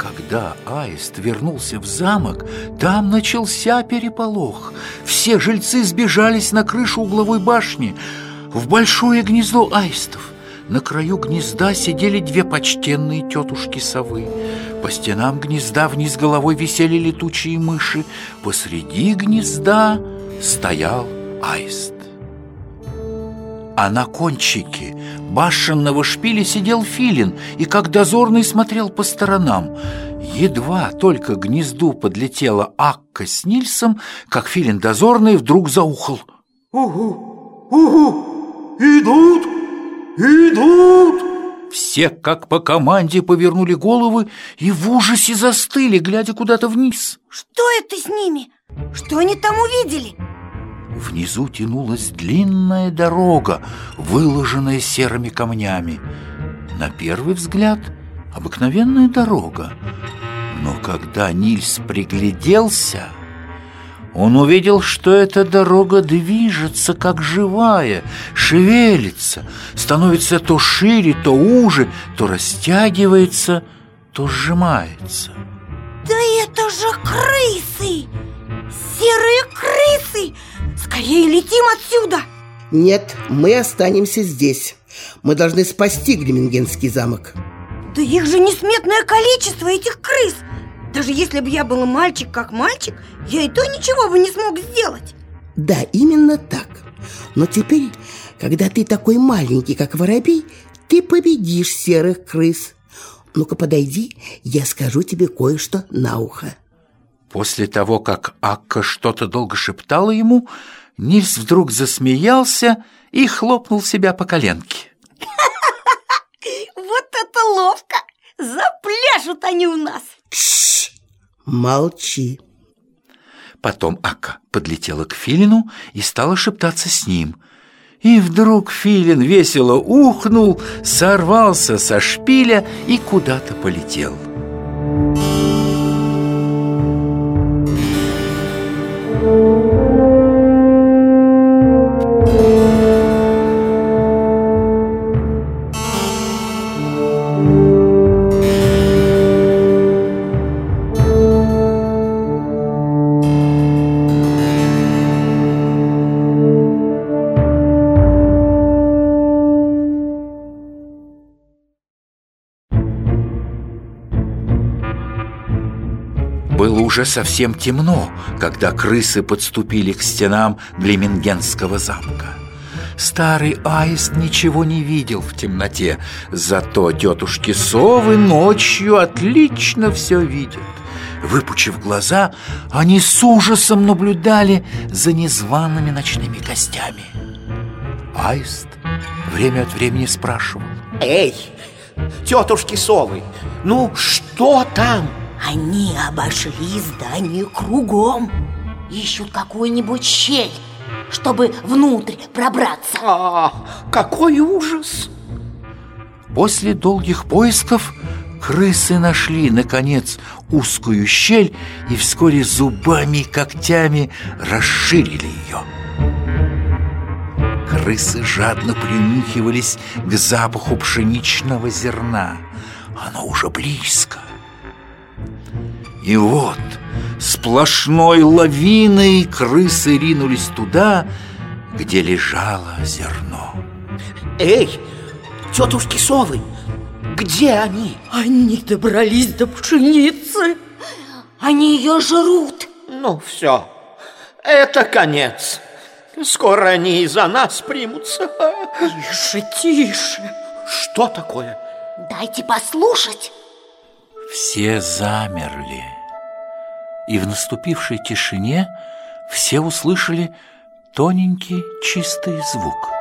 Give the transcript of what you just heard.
Когда Аист вернулся в замок, там начался переполох. Все жильцы сбежались на крышу угловой башни в большое гнездо аистов. На краю гнезда сидели две почтенные тетушки-совы. По стенам гнезда вниз головой висели летучие мыши. Посреди гнезда стоял аист. А на кончике башенного шпиля сидел филин и как дозорный смотрел по сторонам. Едва только к гнезду подлетела Акка с Нильсом, как филин дозорный вдруг заухал. «Угу! Угу! Идут! Идут!» Все, как по команде, повернули головы и в ужасе застыли, глядя куда-то вниз. Что это с ними? Что они там увидели? Внизу тянулась длинная дорога, выложенная серыми камнями. На первый взгляд обыкновенная дорога. Но когда Нильс пригляделся, он увидел, что эта дорога движется, как живая, шевелится, становится то шире, то уже, то растягивается, то сжимается. Да это же крысы! Серые крысы! Скорее летим отсюда! Нет, мы останемся здесь. Мы должны спасти Гремингенский замок. Да их же несметное количество, этих крыс! Даже если бы я был мальчик как мальчик, я и то ничего бы не смог сделать Да, именно так Но теперь, когда ты такой маленький, как воробей Ты победишь серых крыс Ну-ка подойди, я скажу тебе кое-что на ухо После того, как Акка что-то долго шептала ему, Нильс вдруг засмеялся и хлопнул себя по коленке. Вот это ловко! Запляшут они у нас! Молчи Потом Ака подлетела к Филину и стала шептаться с ним. И вдруг Филин весело ухнул, сорвался со шпиля и куда-то полетел. Было уже совсем темно, когда крысы подступили к стенам Глемингенского замка. Старый аист ничего не видел в темноте, зато тетушки совы ночью отлично все видят. Выпучив глаза, они с ужасом наблюдали за незваными ночными гостями. Аист время от времени спрашивал. Эй, тетушки совы, ну что там? Они обошли здание кругом Ищут какую-нибудь щель, чтобы внутрь пробраться А, какой ужас! После долгих поисков крысы нашли, наконец, узкую щель и вскоре зубами и когтями расширили ее. Крысы жадно принюхивались к запаху пшеничного зерна. Оно уже близко. И вот сплошной лавиной крысы ринулись туда, где лежало зерно. Эй, тетушки совы, где они? Они добрались до пшеницы Они ее жрут Ну все, это конец. Скоро они и за нас примутся. Тише, тише Что такое? Дайте послушать Все замерли. И в наступившей тишине все услышали тоненький чистый звук.